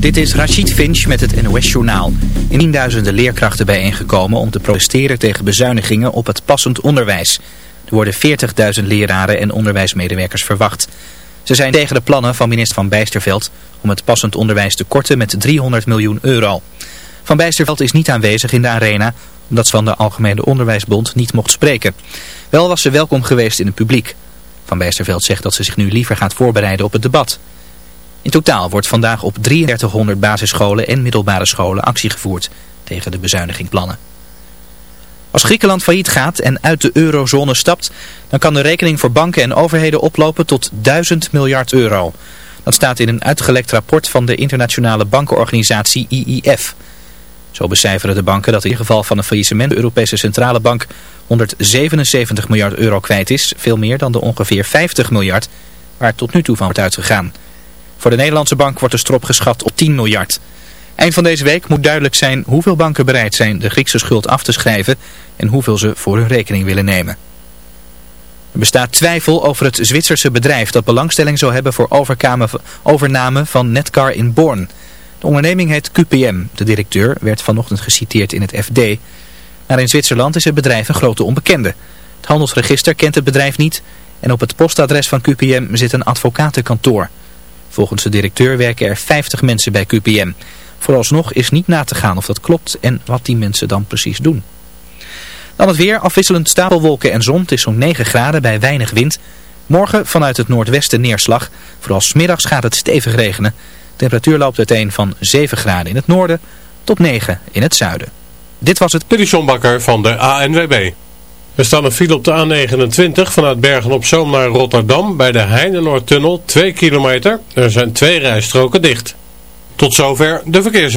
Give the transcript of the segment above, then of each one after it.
Dit is Rachid Finch met het NOS-journaal. In tienduizenden leerkrachten bijeengekomen om te protesteren tegen bezuinigingen op het passend onderwijs. Er worden 40.000 leraren en onderwijsmedewerkers verwacht. Ze zijn tegen de plannen van minister Van Bijsterveld om het passend onderwijs te korten met 300 miljoen euro. Van Bijsterveld is niet aanwezig in de arena omdat ze van de Algemene Onderwijsbond niet mocht spreken. Wel was ze welkom geweest in het publiek. Van Bijsterveld zegt dat ze zich nu liever gaat voorbereiden op het debat. In totaal wordt vandaag op 3300 basisscholen en middelbare scholen actie gevoerd tegen de bezuinigingplannen. Als Griekenland failliet gaat en uit de eurozone stapt, dan kan de rekening voor banken en overheden oplopen tot 1000 miljard euro. Dat staat in een uitgelekt rapport van de internationale bankenorganisatie IIF. Zo becijferen de banken dat in geval van een faillissement de Europese Centrale Bank 177 miljard euro kwijt is, veel meer dan de ongeveer 50 miljard waar tot nu toe van wordt uitgegaan. Voor de Nederlandse bank wordt de strop geschat op 10 miljard. Eind van deze week moet duidelijk zijn hoeveel banken bereid zijn de Griekse schuld af te schrijven en hoeveel ze voor hun rekening willen nemen. Er bestaat twijfel over het Zwitserse bedrijf dat belangstelling zou hebben voor overname van Netcar in Born. De onderneming heet QPM. De directeur werd vanochtend geciteerd in het FD. Maar in Zwitserland is het bedrijf een grote onbekende. Het handelsregister kent het bedrijf niet en op het postadres van QPM zit een advocatenkantoor. Volgens de directeur werken er 50 mensen bij QPM. Vooralsnog is niet na te gaan of dat klopt en wat die mensen dan precies doen. Dan het weer, afwisselend stapelwolken en zon. Het is zo'n 9 graden bij weinig wind. Morgen vanuit het noordwesten neerslag. Vooral smiddags gaat het stevig regenen. Temperatuur loopt uiteen van 7 graden in het noorden tot 9 in het zuiden. Dit was het... Dit van de ANWB. Er staat een file op de A29 vanuit Bergen op Zoom naar Rotterdam bij de Heinenoordtunnel 2 kilometer. Er zijn twee rijstroken dicht. Tot zover de verkeers.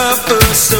a person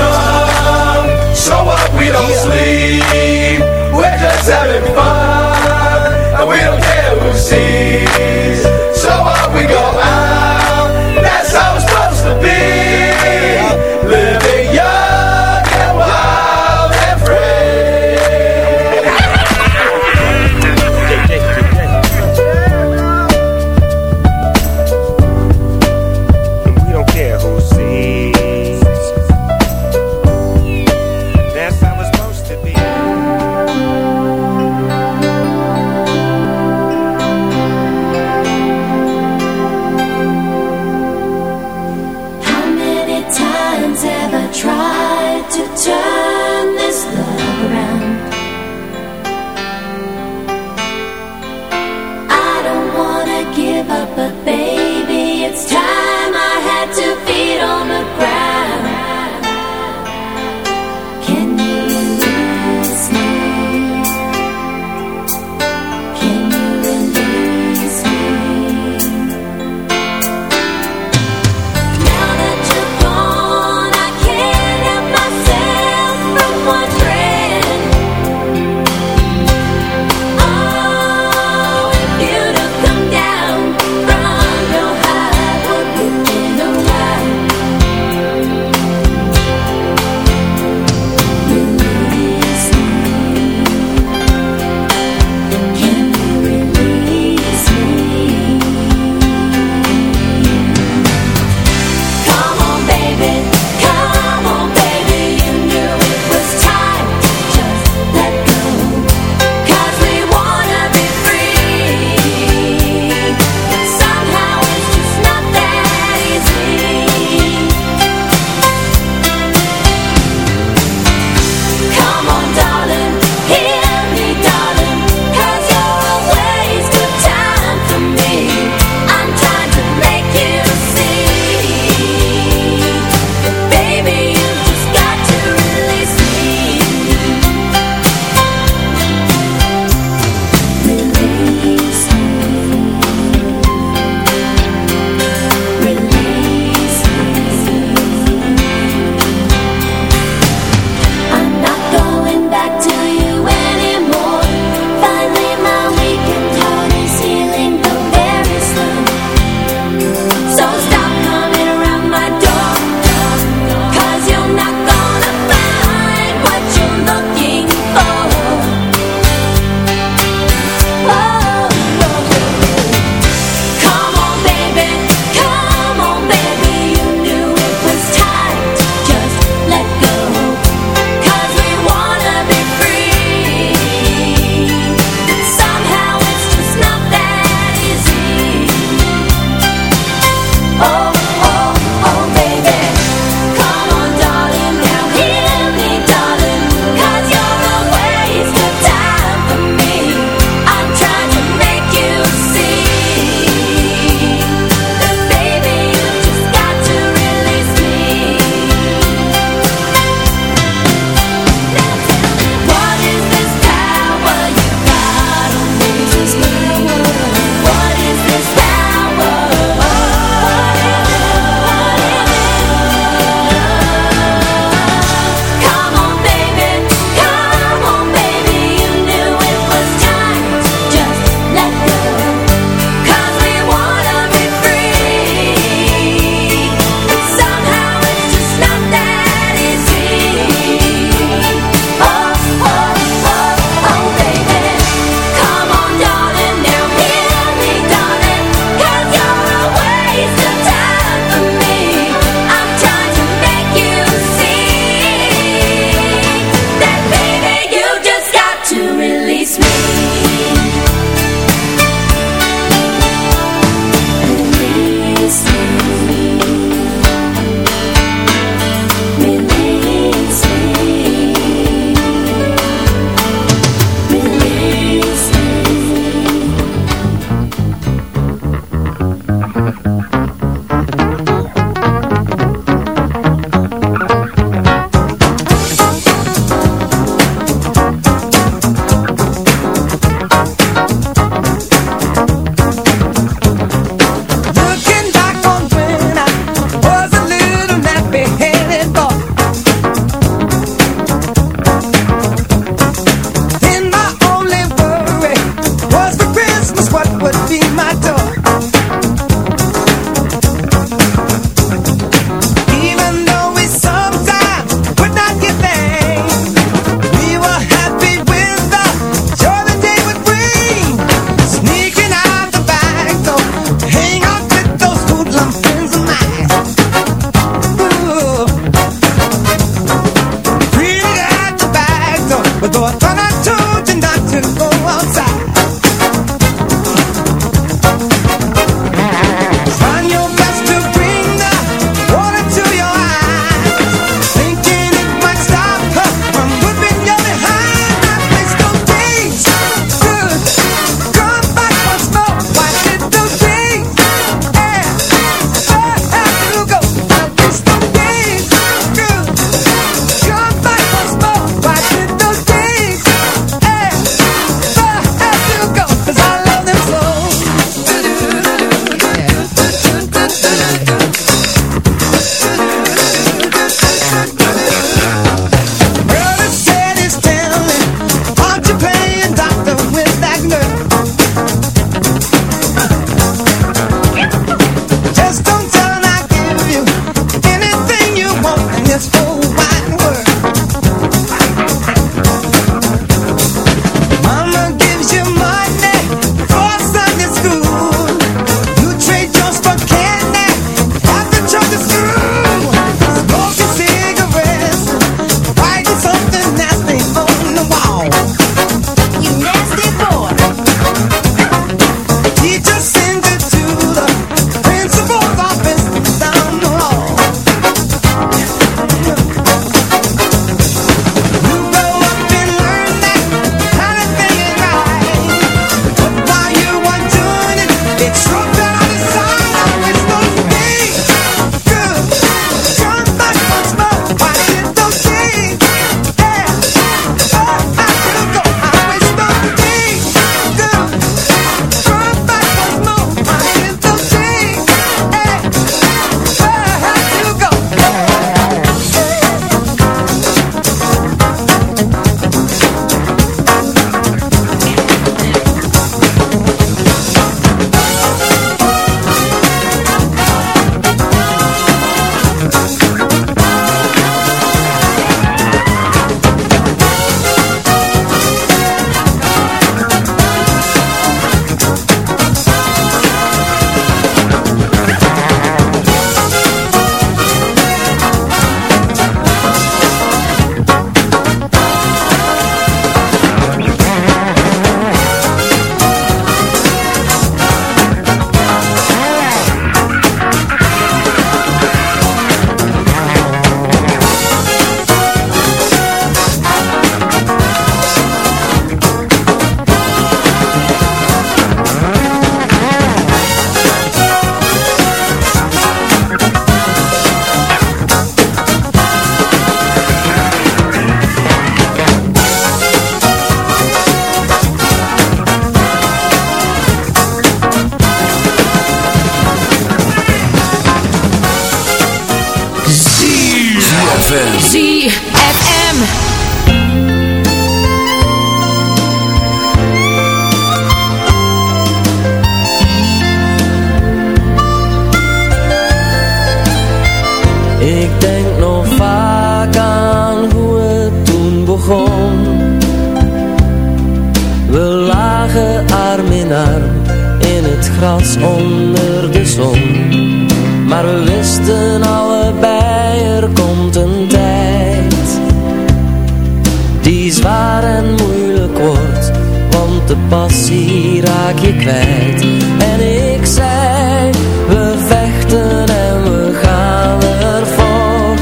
En ik zei, we vechten en we gaan ervan.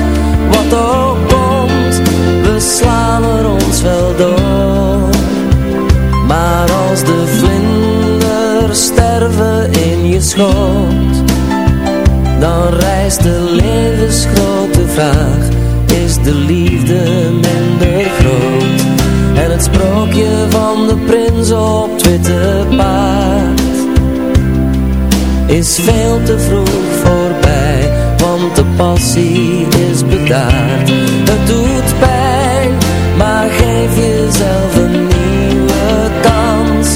Wat ook komt, we slaan er ons wel door. Maar als de vlinders sterven in je schoot, dan reist de levensgrote vraag: is de liefde minder groot? En het sprookje van de prins op Twitte paard is veel te vroeg voorbij, want de passie is bedaard. Het doet pijn, maar geef jezelf een nieuwe kans.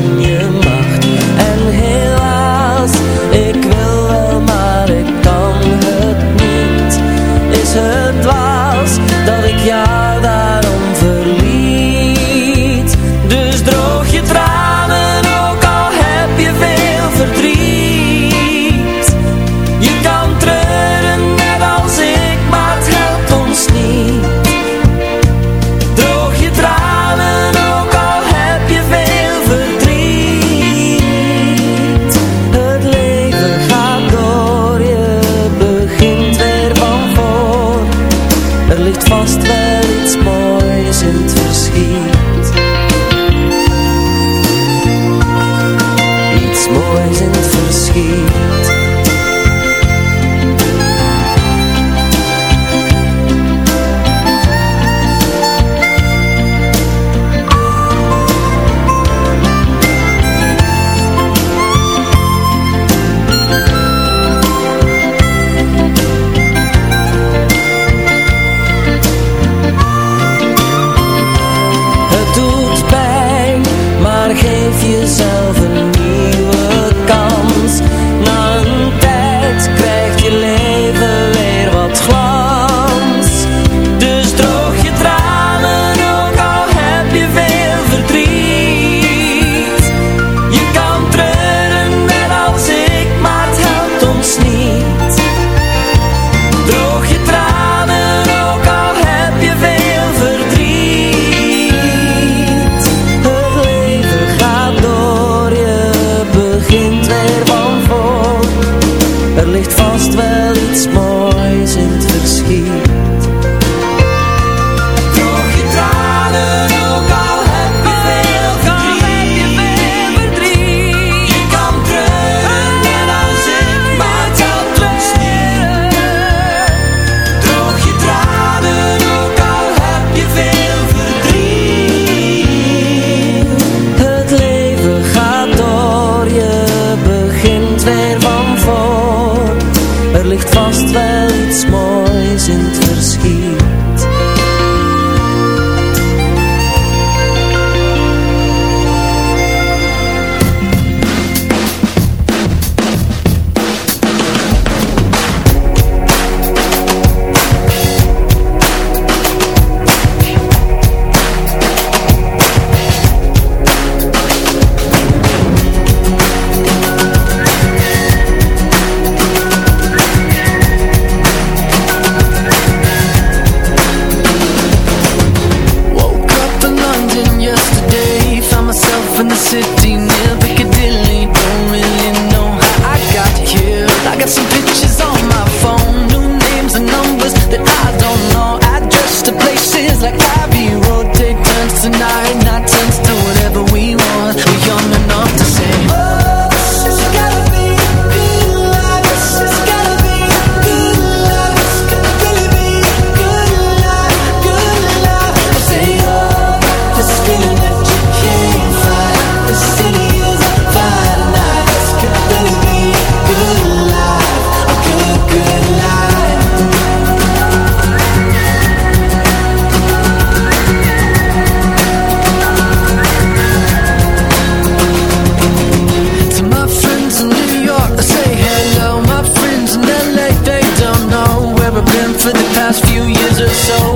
past few years or so.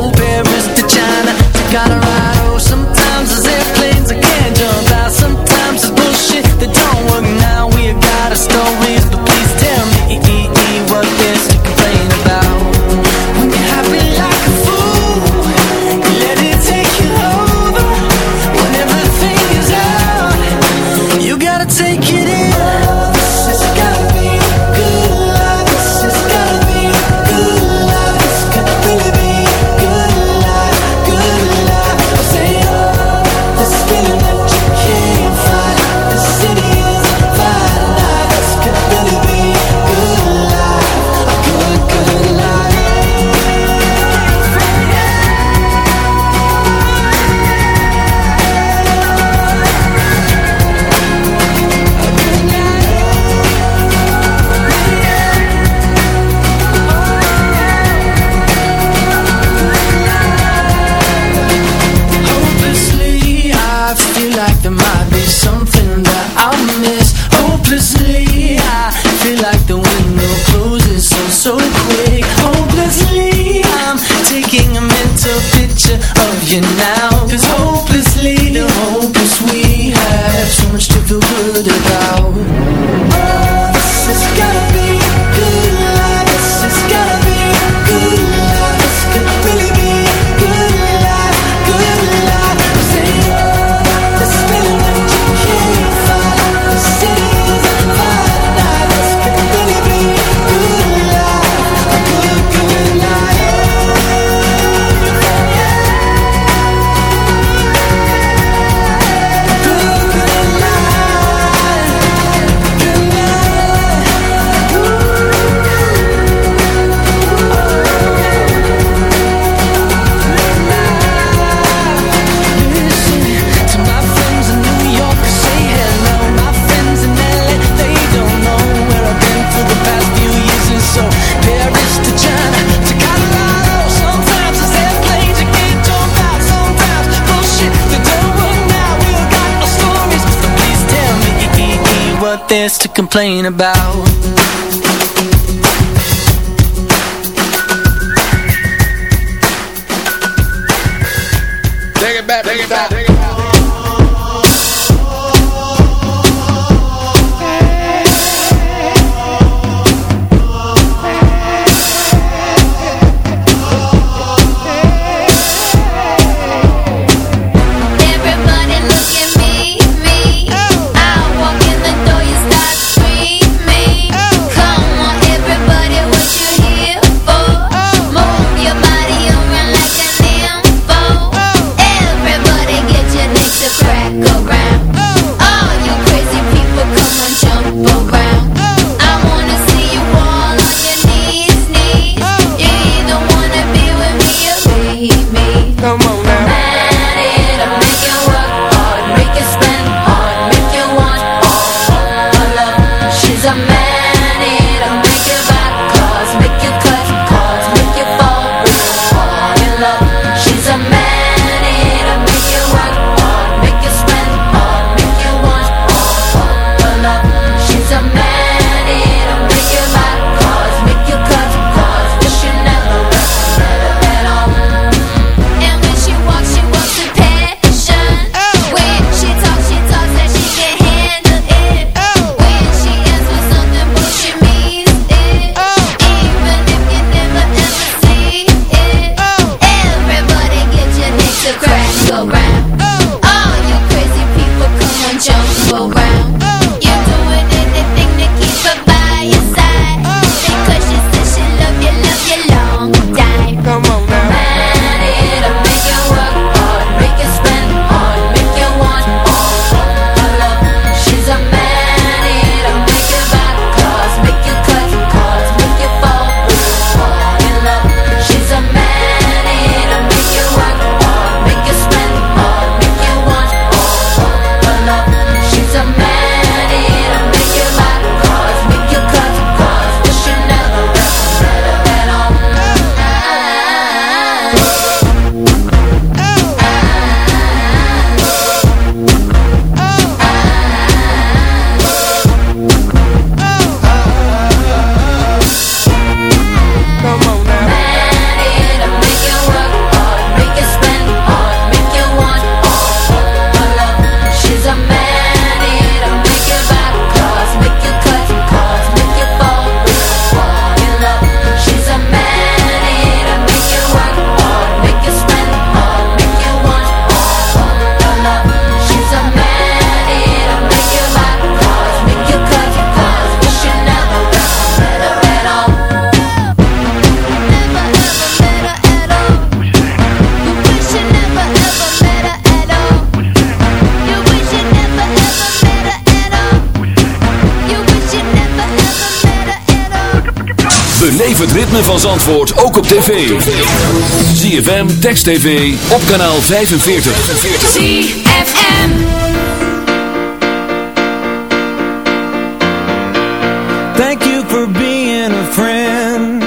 To complain about. beleef het ritme van Zandvoort ook op tv. ZFM, Text TV, op kanaal 45. ZFM Thank you for being a friend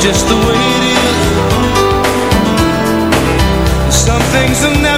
just the way it is. Some things are never.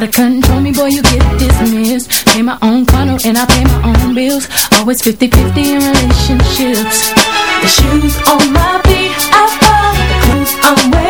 Try to control me, boy, you get dismissed. Pay my own funnel and I pay my own bills. Always 50-50 in relationships. The shoes on my feet, I fall The clothes I'm wearing